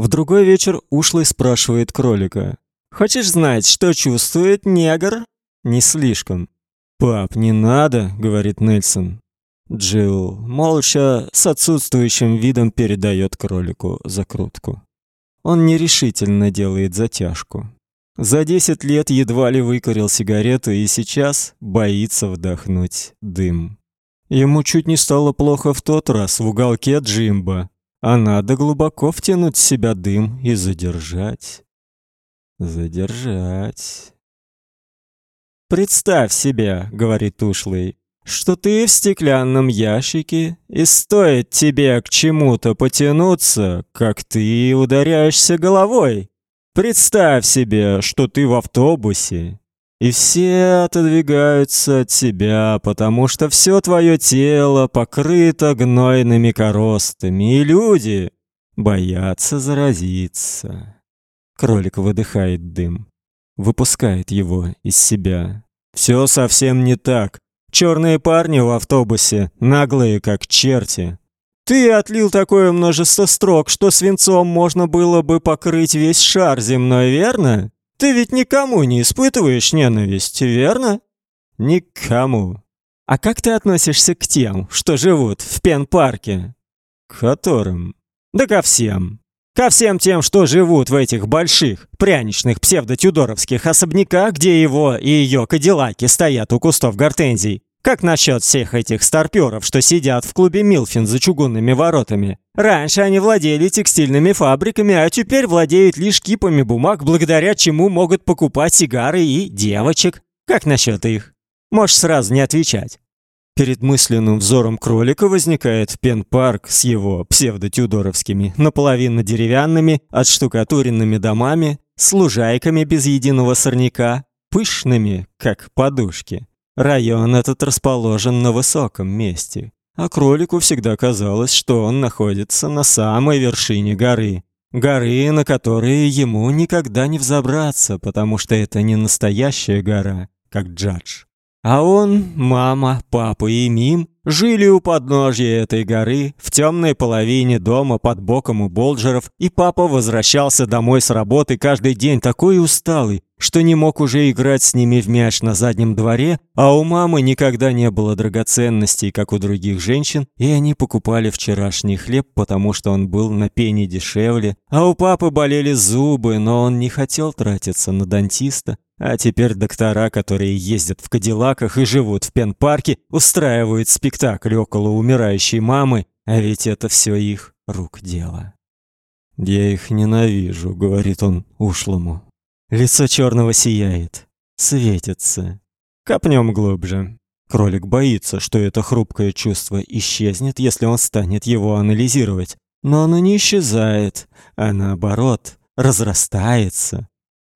В другой вечер ушлый спрашивает кролика: "Хочешь знать, что чувствует негр?" "Не слишком". "Пап, не надо", говорит Нельсон. Джилл молча с отсутствующим видом передает кролику закрутку. Он нерешительно делает затяжку. За десять лет едва ли выкурил сигарету и сейчас боится вдохнуть дым. Ему чуть не стало плохо в тот раз в уголке Джимба, а надо глубоко втянуть в себя дым и задержать. Задержать. Представь себе, говорит ушлый, что ты в стеклянном ящике, и стоит тебе к чему-то потянуться, как ты ударяешься головой. Представь себе, что ты в автобусе, и все отодвигаются от тебя, потому что все твое тело покрыто гнойными коростами, и люди боятся заразиться. Кролик выдыхает дым, выпускает его из себя. Все совсем не так. Черные парни в автобусе, наглые как черти. Ты отлил такое множество строк, что свинцом можно было бы покрыть весь шар земной, верно? Ты ведь никому не испытываешь ненависть, верно? Никому. А как ты относишься к тем, что живут в Пен-парке? К которым? Да ко всем. Ко всем тем, что живут в этих больших, пряничных псевдотюдоровских особняках, где его и ее кадиллаки стоят у кустов гортензий. Как насчет всех этих старпёров, что сидят в клубе Милфин за чугунными воротами? Раньше они владели текстильными фабриками, а теперь владеют лишь кипами бумаг, благодаря чему могут покупать сигары и девочек. Как насчет их? Можешь сразу не отвечать. Перед мысленным взором кролика возникает пен-парк с его псевдотюдоровскими, наполовину деревянными, отштукатуренными домами, с лужайками без единого сорняка, пышными, как подушки. Район этот расположен на высоком месте, а кролику всегда казалось, что он находится на самой вершине горы. Горы, на которые ему никогда не взобраться, потому что это не настоящая гора, как Джадж. А он, мама, папа и Мим жили у подножья этой горы, в темной половине дома под боком у Болджеров, и папа возвращался домой с работы каждый день такой усталый, что не мог уже играть с ними в мяч на заднем дворе, а у мамы никогда не было драгоценностей, как у других женщин, и они покупали вчерашний хлеб, потому что он был на пени дешевле, а у папы болели зубы, но он не хотел тратиться на дантиста, а теперь доктора, которые ездят в Кадиллаках и живут в Пен-парке, устраивают спектакль около умирающей мамы, а ведь это все их рук дело. «Я их ненавижу», — говорит он ушлому. Лицо черного сияет, светится. Копнем глубже. Кролик боится, что это хрупкое чувство исчезнет, если он станет его анализировать. Но оно не исчезает, а наоборот, разрастается,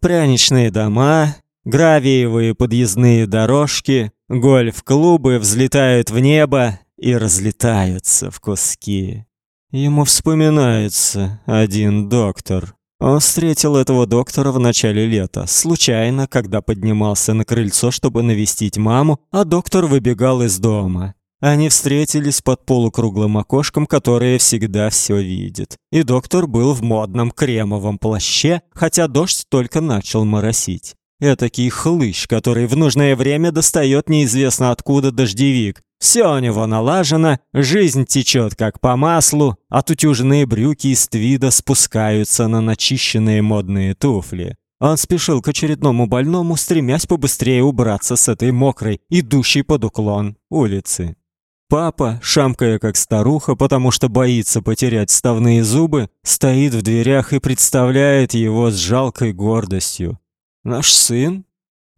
Пряничные дома, гравиевые подъездные дорожки, гольф-клубы взлетают в небо и разлетаются в куски. Ему вспоминается один доктор. Он встретил этого доктора в начале лета, случайно, когда поднимался на крыльцо, чтобы навестить маму, а доктор выбегал из дома. Они встретились под полукруглым окошком, которое всегда все видит. И доктор был в модном кремовом плаще, хотя дождь только начал моросить. Этакий хлыщ, который в нужное время достает неизвестно откуда дождевик. Все у него налажено, жизнь течет как по маслу, а тутюжные брюки из твида спускаются на начищенные модные туфли. Он спешил к очередному больному, стремясь побыстрее убраться с этой мокрой, идущей под уклон улицы. Папа, шамкая как старуха, потому что боится потерять вставные зубы, стоит в дверях и представляет его с жалкой гордостью. Наш сын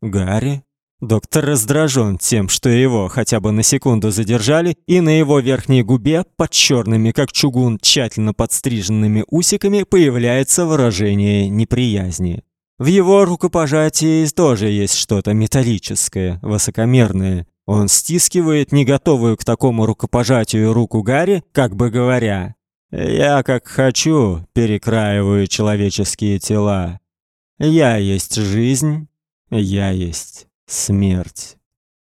Гарри. Доктор раздражен тем, что его хотя бы на секунду задержали, и на его верхней губе, под черными как чугун, тщательно подстриженными усиками, появляется выражение неприязни. В его рукопожатии тоже есть что-то металлическое, высокомерное. Он стискивает не готовую к такому рукопожатию руку Гарри, как бы говоря: "Я как хочу перекраиваю человеческие тела. Я есть жизнь, я есть смерть".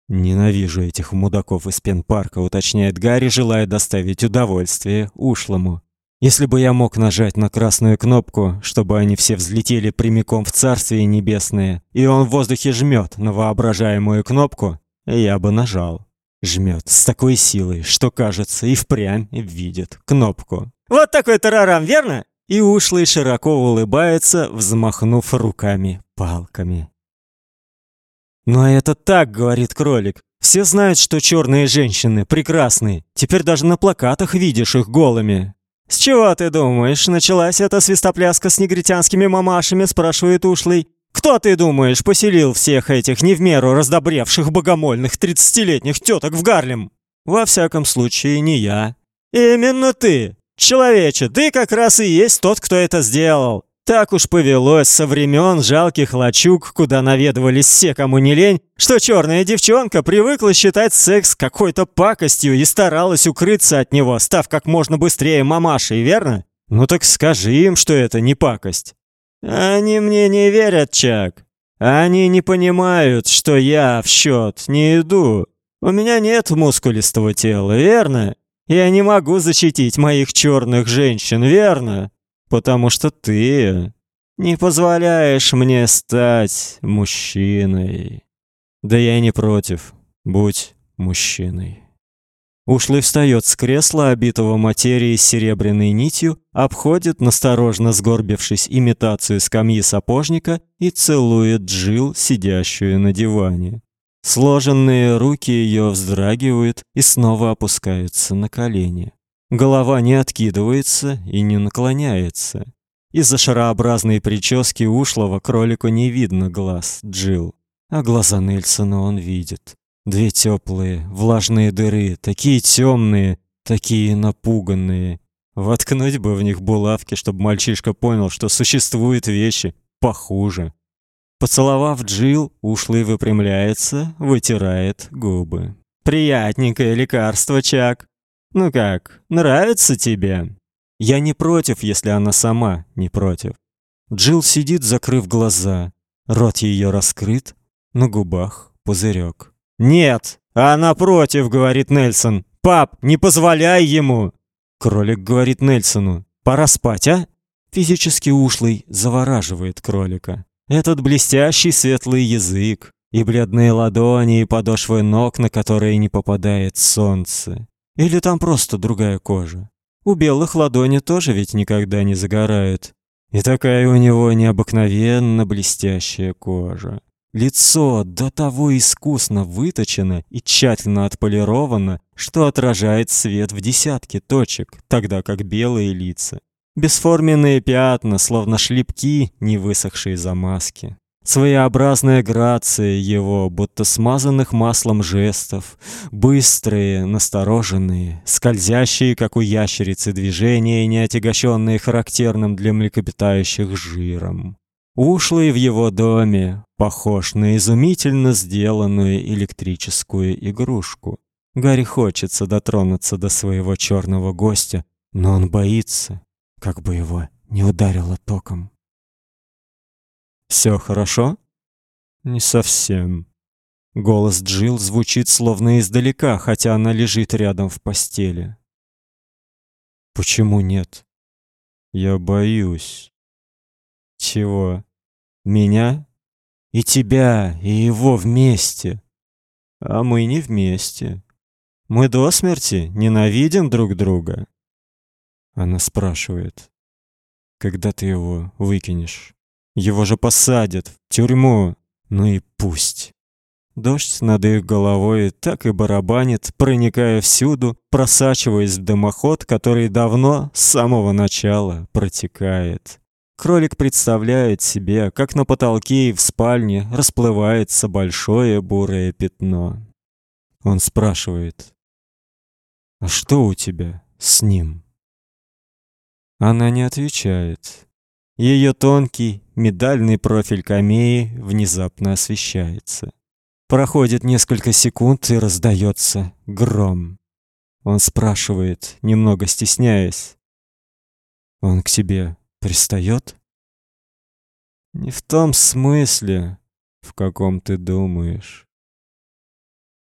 Ненавижу этих мудаков из пенпарка, уточняет Гарри, желая доставить удовольствие ушлому. Если бы я мог нажать на красную кнопку, чтобы они все взлетели прямиком в Царствие Небесное, и он в воздухе жмет на воображаемую кнопку, я бы нажал. Жмет с такой силой, что кажется и впрямь видит кнопку. Вот такой тарарам, верно? И ушлый широко улыбается, взмахнув руками палками. «Но это так», — говорит кролик. «Все знают, что черные женщины прекрасны. Теперь даже на плакатах видишь их голыми». «С чего ты думаешь, началась эта свистопляска с негритянскими мамашами?» – спрашивает ушлый. «Кто, ты думаешь, поселил всех этих не в меру раздобревших богомольных тридцатилетних теток в Гарлем?» «Во всяком случае, не я». «Именно ты! Человече, ты как раз и есть тот, кто это сделал. Так уж повелось со времен жалких лачуг, куда наведывались все, кому не лень, что черная девчонка привыкла считать секс какой-то пакостью и старалась укрыться от него, став как можно быстрее мамашей, верно? Ну так скажи им, что это не пакость. Они мне не верят, Чак. Они не понимают, что я в счет не иду. У меня нет мускулистого тела, верно? Я не могу защитить моих черных женщин, верно? потому что ты не позволяешь мне стать мужчиной. Да я не против. Будь мужчиной. Ушлый встает с кресла, обитого материей серебряной нитью, обходит, насторожно сгорбившись, имитацию скамьи сапожника и целует Джил, сидящую на диване. Сложенные руки ее вздрагивают и снова опускаются на колени. Голова не откидывается и не наклоняется. Из-за шарообразной прически ушлого кролику не видно глаз Джил, а глаза Нельсона он видит. Две теплые, влажные дыры, такие темные, такие напуганные. Воткнуть бы в них булавки, чтобы мальчишка понял, что существуют вещи похуже. Поцеловав Джил, ушлый выпрямляется, вытирает губы. Приятненькое лекарство, Чак. Ну как, нравится тебе? Я не против, если она сама не против. Джилл сидит, закрыв глаза. Рот ее раскрыт, на губах пузырек. Нет, она против, говорит Нельсон. Пап, не позволяй ему. Кролик говорит Нельсону: "Пора спать, а?" Физически ушлый завораживает кролика. Этот блестящий светлый язык и бледные ладони и подошвы ног, на которые не попадает солнце. Или там просто другая кожа? У белых ладони тоже ведь никогда не загорают. И такая у него необыкновенно блестящая кожа. Лицо до того искусно выточено и тщательно отполировано, что отражает свет в десятки точек, тогда как белые лица бесформенные пятна, словно шлепки не высохшей замазки. Своеобразная грация его, будто смазанных маслом жестов, быстрые, настороженные, скользящие, как у ящерицы, движения, не отягощенные характерным для млекопитающих жиром. Ушлый в его доме похож на изумительно сделанную электрическую игрушку. Гарри хочется дотронуться до своего черного гостя, но он боится, как бы его не ударило током. Все хорошо? Не совсем. Голос Джил звучит словно издалека, хотя она лежит рядом в постели. Почему нет? Я боюсь. Чего? Меня и тебя, и его вместе. А мы не вместе. Мы до смерти ненавидим друг друга. Она спрашивает: "Когда ты его выкинешь?" Его же посадят в тюрьму. Ну и пусть. Дождь над их головой так и барабанит, проникая всюду, просачиваясь в дымоход, который давно, с самого начала, протекает. Кролик представляет себе, как на потолке и в спальне расплывается большое бурое пятно. Он спрашивает: "А что у тебя с ним?" Она не отвечает. Ее тонкий, медальный профиль камеи внезапно освещается. Проходит несколько секунд и раздается гром. Он спрашивает, немного стесняясь: "Он к тебе пристает? Не в том смысле, в каком ты думаешь.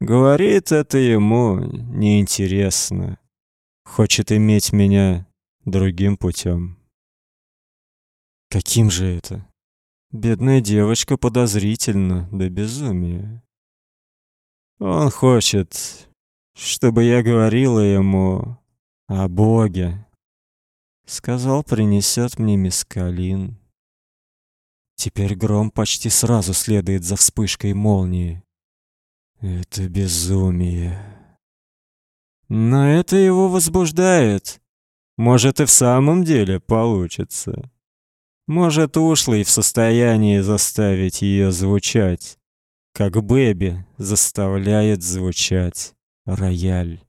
Говорит это ему неинтересно. Хочет иметь меня другим путем. Каким же это? Бедная девочка подозрительна до безумия. Он хочет, чтобы я говорила ему о Боге. Сказал, принесет мне мискалин. Теперь гром почти сразу следует за вспышкой молнии. Это безумие. Но это его возбуждает. Может, и в самом деле получится. Может, ушлый в состоянии заставить ее звучать, как Бэби заставляет звучать рояль.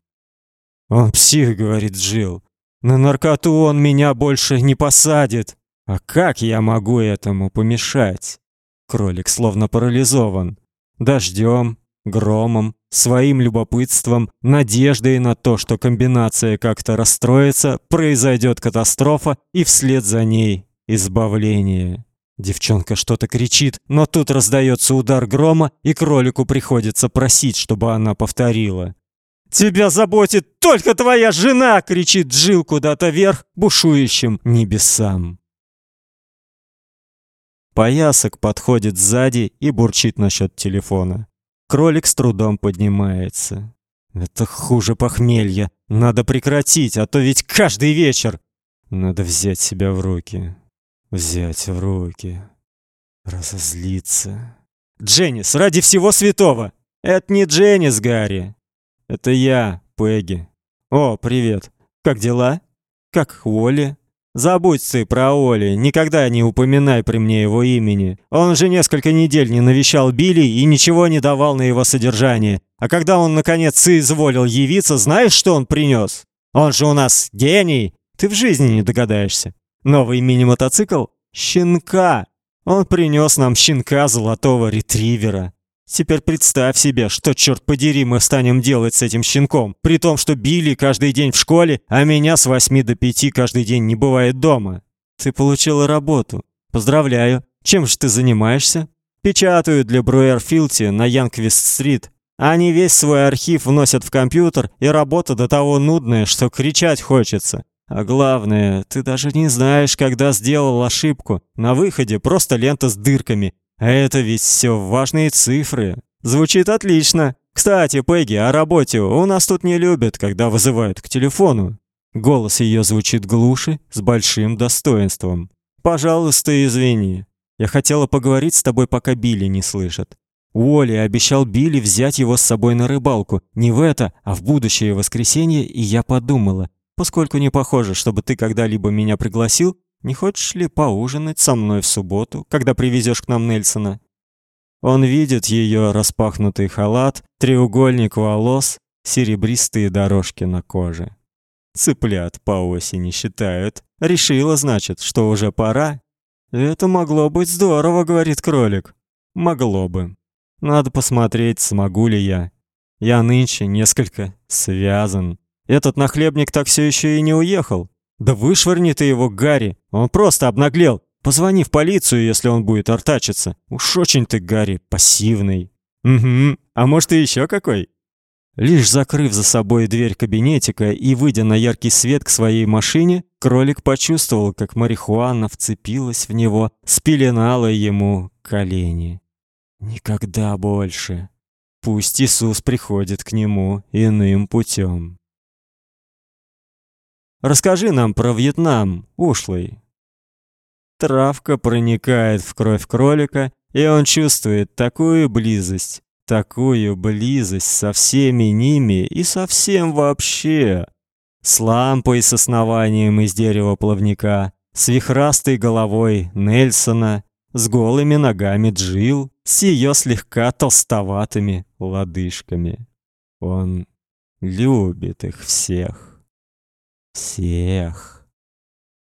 Он псих, говорит Джил. На наркоту он меня больше не посадит. А как я могу этому помешать? Кролик словно парализован. Дождем, громом, своим любопытством, надеждой на то, что комбинация как-то расстроится, произойдет катастрофа, и вслед за ней избавление. Девчонка что-то кричит, но тут раздается удар грома, и кролику приходится просить, чтобы она повторила. «Тебя заботит только твоя жена!» — кричит Джил куда-то вверх, бушующим небесам. Поясок подходит сзади и бурчит насчет телефона. Кролик с трудом поднимается. Это хуже похмелья. Надо прекратить, а то ведь каждый вечер. Надо взять себя в руки. Взять в руки. Разозлиться. Дженнис, ради всего святого! Это не Дженнис, Гарри. Это я, Пегги. О, привет. Как дела? Как Уолли? Забудь ты про Оли, никогда не упоминай при мне его имени. Он же несколько недель не навещал Билли и ничего не давал на его содержание. А когда он наконец соизволил явиться, знаешь, что он принес? Он же у нас гений. Ты в жизни не догадаешься. Новый мини-мотоцикл? Щенка. Он принес нам щенка золотого ретривера. Теперь представь себе, что, черт подери, мы станем делать с этим щенком, при том, что Билли каждый день в школе, а меня с восьми до пяти каждый день не бывает дома. Ты получила работу. Поздравляю. Чем же ты занимаешься? Печатаю для Бруэрфилти на Янквист-стрит. Они весь свой архив вносят в компьютер, и работа до того нудная, что кричать хочется. А главное, ты даже не знаешь, когда сделал ошибку. На выходе просто лента с дырками, это ведь все важные цифры. Звучит отлично. Кстати, Пегги, о работе у нас тут не любят, когда вызывают к телефону. Голос ее звучит глуше, с большим достоинством. Пожалуйста, извини. Я хотела поговорить с тобой, пока Билли не слышит. Уолли обещал Билли взять его с собой на рыбалку. Не в это, а в будущее воскресенье, и я подумала, поскольку не похоже, чтобы ты когда-либо меня пригласил, не хочешь ли поужинать со мной в субботу, когда привезешь к нам Нельсона? Он видит ее распахнутый халат, треугольник волос, серебристые дорожки на коже. Цыплят по осени считают. Решила, значит, что уже пора. Это могло быть здорово, говорит кролик. Могло бы. Надо посмотреть, смогу ли я. Я нынче несколько связан. Этот нахлебник так все еще и не уехал. Да вышвырни ты его, Гарри. Он просто обнаглел. Позвони в полицию, если он будет артачиться. Уж очень ты, Гарри, пассивный. Угу. А может, и еще какой? Лишь закрыв за собой дверь кабинетика и выйдя на яркий свет к своей машине, кролик почувствовал, как марихуана вцепилась в него, спеленала ему колени. Никогда больше. Пусть Иисус приходит к нему иным путем. Расскажи нам про Вьетнам, ушлый. Травка проникает в кровь кролика, и он чувствует такую близость, такую близость со всеми ними и со всем вообще. С лампой с основанием из дерева плавника, с вихрастой головой Нельсона, с голыми ногами Джил, с ее слегка толстоватыми лодыжками. Он любит их всех всех.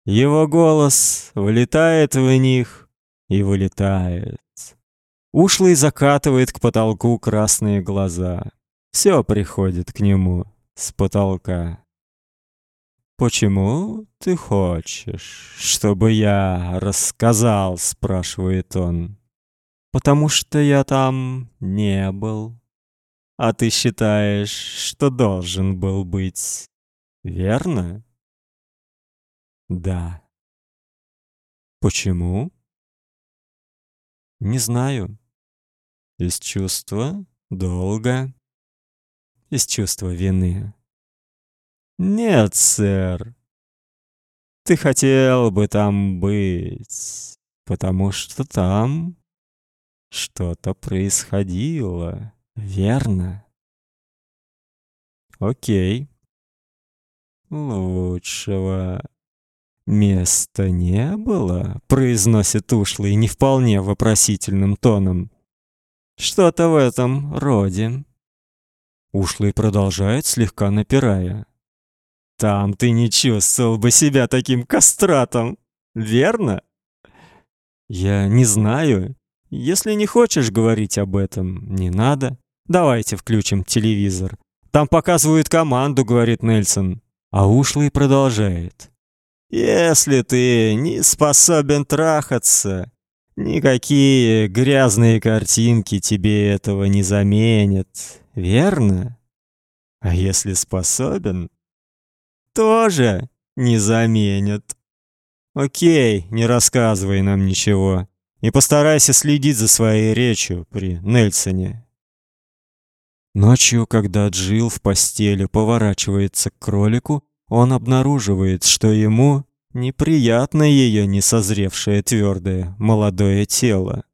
Его голос влетает в них и вылетает. Ушлый закатывает к потолку красные глаза. Все приходит к нему с потолка. «Почему ты хочешь, чтобы я рассказал?» — спрашивает он. «Потому что я там не был. А ты считаешь, что должен был быть?» Верно? Да. Почему? Не знаю. Из чувства долга. Из чувства вины. Нет, сэр. Ты хотел бы там быть, потому что там что-то происходило, верно? Окей. Лучшего места не было, произносит ушлый не вполне вопросительным тоном. Что-то в этом роде. Ушлый продолжает, слегка напирая. Там ты не чувствовал бы себя таким кастратом, верно? Я не знаю. Если не хочешь говорить об этом, не надо. Давайте включим телевизор. Там показывают команду, говорит Нельсон. А ушлый продолжает. Если ты не способен трахаться, никакие грязные картинки тебе этого не заменят, верно? А если способен, тоже не заменят. Окей, не рассказывай нам ничего. И постарайся следить за своей речью при Нельсоне. Ночью, когда Джил в постели поворачивается к кролику, он обнаруживает, что ему неприятно ее несозревшее твердое молодое тело.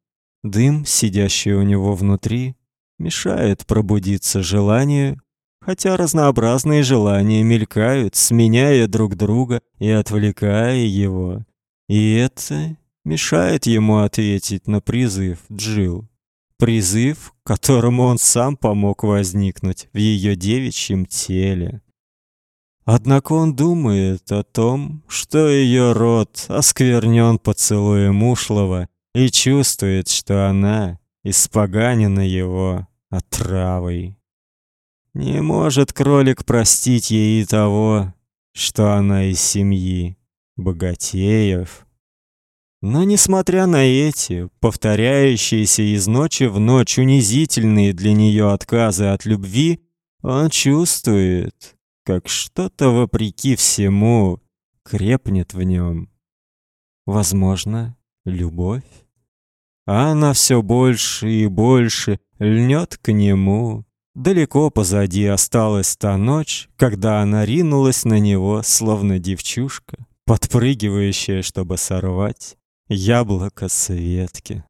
Дым, сидящий у него внутри, мешает пробудиться желанию хотя разнообразные желания мелькают, сменяя друг друга и отвлекая его. И это мешает ему ответить на призыв Джил. Призыв, которому он сам помог возникнуть в ее девичьем теле. Однако он думает о том, что ее рот осквернен поцелуем ушлого и чувствует, что она испоганена его отравой. Не может кролик простить ей того, что она из семьи богатеев. Но несмотря на эти повторяющиеся из ночи в ночь унизительные для нее отказы от любви, он чувствует, как что-то вопреки всему крепнет в нем. Возможно, любовь. Она все больше и больше льнет к нему, Далеко позади осталась та ночь, когда она ринулась на него, словно девчушка, подпрыгивающая, чтобы сорвать яблоко с ветки.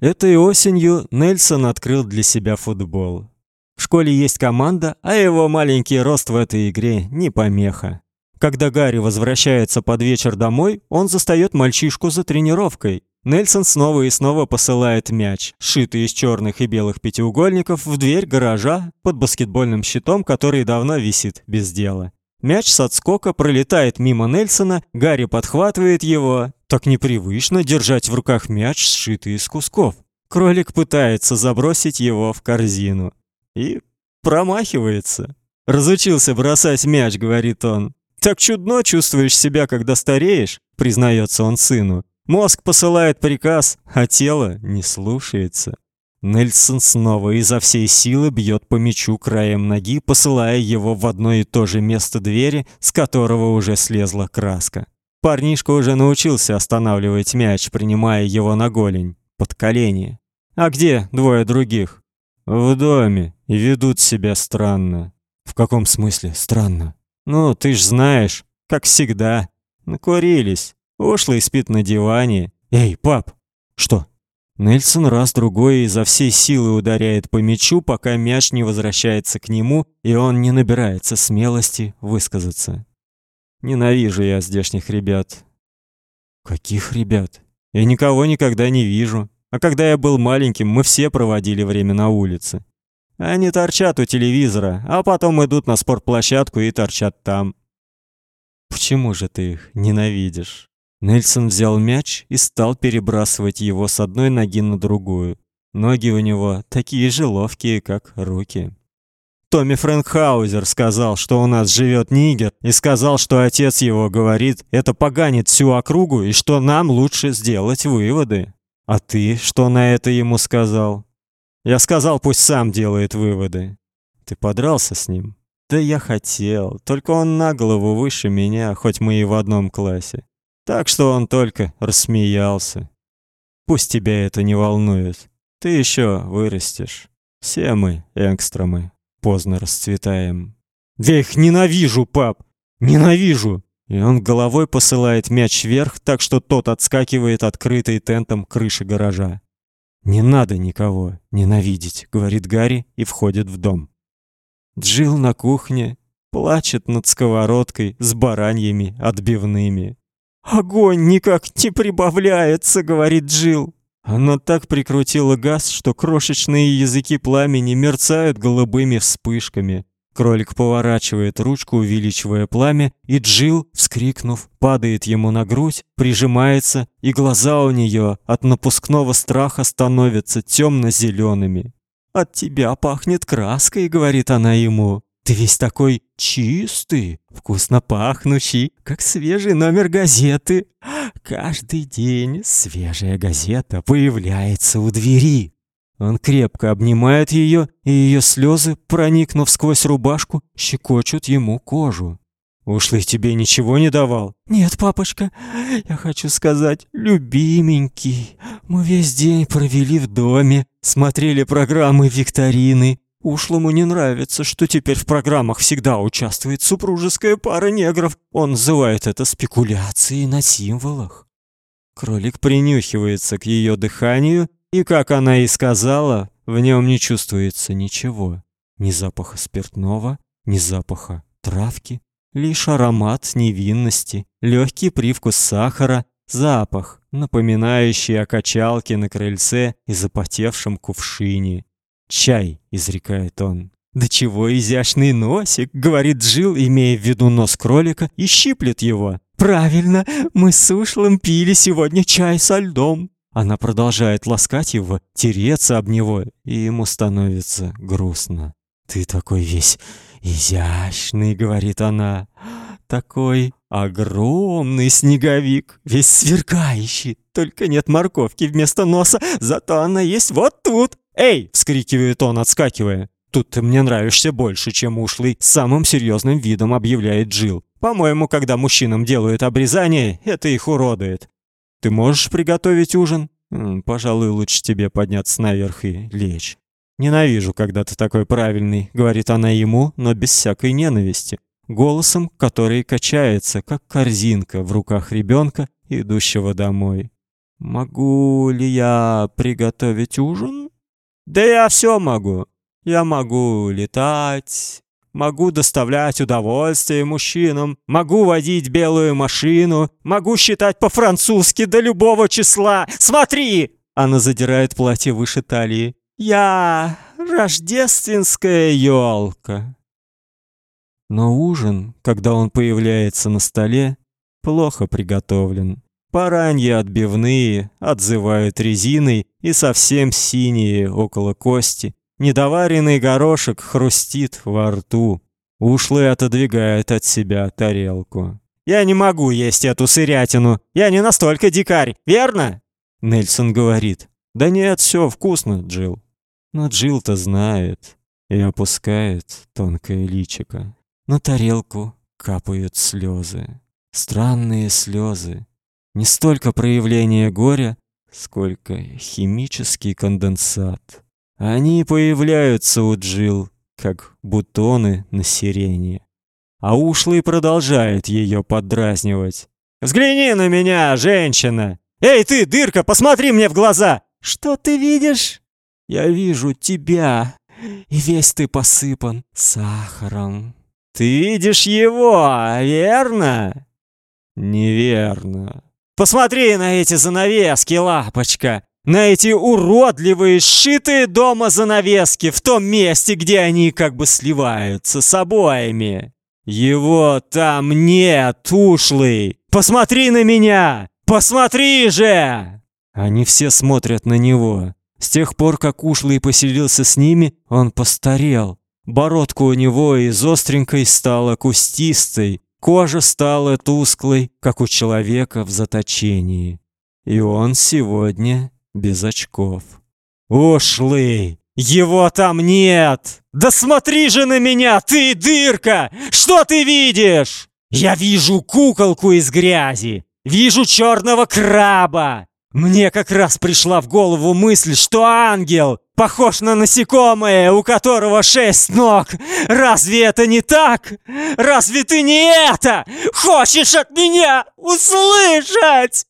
Этой осенью Нельсон открыл для себя футбол. В школе есть команда, а его маленький рост в этой игре не помеха. Когда Гарри возвращается под вечер домой, он застаёт мальчишку за тренировкой. Нельсон снова и снова посылает мяч, сшитый из черных и белых пятиугольников, в дверь гаража под баскетбольным щитом, который давно висит без дела. Мяч с отскока пролетает мимо Нельсона, Гарри подхватывает его. Так непривычно держать в руках мяч, сшитый из кусков. Кролик пытается забросить его в корзину и промахивается. Разучился бросать мяч, говорит он. Так чудно чувствуешь себя, когда стареешь, признается он сыну. Мозг посылает приказ, а тело не слушается. Нельсон снова изо всей силы бьет по мячу краем ноги, посылая его в одно и то же место двери, с которого уже слезла краска. Парнишка уже научился останавливать мяч, принимая его на голень, под колени. А где двое других? В доме и ведут себя странно. В каком смысле странно? Ну, ты ж знаешь, как всегда. Накурились. Ушлый спит на диване. Эй, пап. Что? Нельсон раз другой изо всей силы ударяет по мячу, пока мяч не возвращается к нему, и он не набирается смелости высказаться. Ненавижу я здешних ребят. Каких ребят? Я никого никогда не вижу. А когда я был маленьким, мы все проводили время на улице. Они торчат у телевизора, а потом идут на спортплощадку и торчат там. Почему же ты их ненавидишь? Нельсон взял мяч и стал перебрасывать его с одной ноги на другую. Ноги у него такие же ловкие, как руки. Томми Фрэнкхаузер сказал, что у нас живет нигер, и сказал, что отец его говорит, это поганит всю округу, и что нам лучше сделать выводы. А ты что на это ему сказал? Я сказал, пусть сам делает выводы. Ты подрался с ним? Да я хотел, только он на голову выше меня, хоть мы и в одном классе. Так что он только рассмеялся. Пусть тебя это не волнует. Ты еще вырастешь. Все мы, энгстромы, поздно расцветаем. Да их ненавижу, пап. Ненавижу. И он головой посылает мяч вверх, так что тот отскакивает открытой тентом крыши гаража. Не надо никого ненавидеть, говорит Гарри и входит в дом. Джил на кухне плачет над сковородкой с бараньими отбивными. Огонь никак не прибавляется, говорит Джил. Она так прикрутила газ, что крошечные языки пламени мерцают голубыми вспышками. Кролик поворачивает ручку, увеличивая пламя, и Джил, вскрикнув, падает ему на грудь, прижимается, и глаза у нее от напускного страха становятся темно зелеными От тебя пахнет краской, говорит она ему. Ты весь такой чистый, вкусно пахнущий, как свежий номер газеты. Каждый день свежая газета появляется у двери. Он крепко обнимает ее, и ее слезы, проникнув сквозь рубашку, щекочут ему кожу. Ушлый тебе ничего не давал? Нет, папочка. Я хочу сказать, любименький. Мы весь день провели в доме, смотрели программы викторины. Ушлому не нравится, что теперь в программах всегда участвует супружеская пара негров. Он называет это спекуляцией на символах. Кролик принюхивается к ее дыханию и, как она и сказала, в нем не чувствуется ничего. Ни запаха спиртного, ни запаха травки, лишь аромат невинности, легкий привкус сахара, запах, напоминающий о качалке на крыльце и запотевшем кувшине. «Чай», — изрекает он. «Да чего изящный носик», — говорит Джил, имея в виду нос кролика, и щиплет его. «Правильно, мы с Ушлым пили сегодня чай со льдом». Она продолжает ласкать его, тереться об него, и ему становится грустно. «Ты такой весь изящный», — говорит она. «Такой огромный снеговик, весь сверкающий. Только нет морковки вместо носа, зато она есть вот тут». «Эй!» — вскрикивает он, отскакивая. «Тут ты мне нравишься больше, чем ушлый», — самым серьезным видом объявляет Джил. «По-моему, когда мужчинам делают обрезание, это их уродует. Ты можешь приготовить ужин? Пожалуй, лучше тебе подняться наверх и лечь. Ненавижу, когда ты такой правильный, говорит она ему, но без всякой ненависти, голосом, который качается, как корзинка в руках ребенка, идущего домой. Могу ли я приготовить ужин? Да я все могу. Я могу летать, Могу доставлять удовольствие мужчинам, могу водить белую машину, могу считать по-французски до любого числа. Смотри!» Она задирает платье выше талии. «Я рождественская елка». Но ужин, когда он появляется на столе, плохо приготовлен. Параньи отбивные отзывают резиной и совсем синие около кости. Недоваренный горошек хрустит во рту. Ушлый отодвигает от себя тарелку. «Я не могу есть эту сырятину. Я не настолько дикарь, верно?» Нельсон говорит. «Да нет, все вкусно, Джил. Но Джил-то знает и опускает тонкое личико. На тарелку капают слезы. Странные слезы. Не столько проявление горя, сколько химический конденсат. Они появляются у Джил, как бутоны на сирене. А ушлый продолжает ее поддразнивать. «Взгляни на меня, женщина! Эй, ты, дырка, посмотри мне в глаза!» «Что ты видишь?» «Я вижу тебя, и весь ты посыпан сахаром». «Ты видишь его, верно?» «Неверно». «Посмотри на эти занавески, лапочка! на эти уродливые, сшитые дома занавески в том месте, где они как бы сливаются с обоями. Его там нет, ушлый. Посмотри на меня! Посмотри же! Они все смотрят на него. С тех пор, как ушлый поселился с ними, он постарел. Бородка у него из остренькой стала кустистой, кожа стала тусклой, как у человека в заточении. И он сегодня без очков. «Ушлый! Его там нет! Да смотри же на меня, ты дырка! Что ты видишь? Я вижу куколку из грязи, вижу черного краба. Мне как раз пришла в голову мысль, что ангел похож на насекомое, у которого шесть ног. Разве это не так? Разве ты не это хочешь от меня услышать?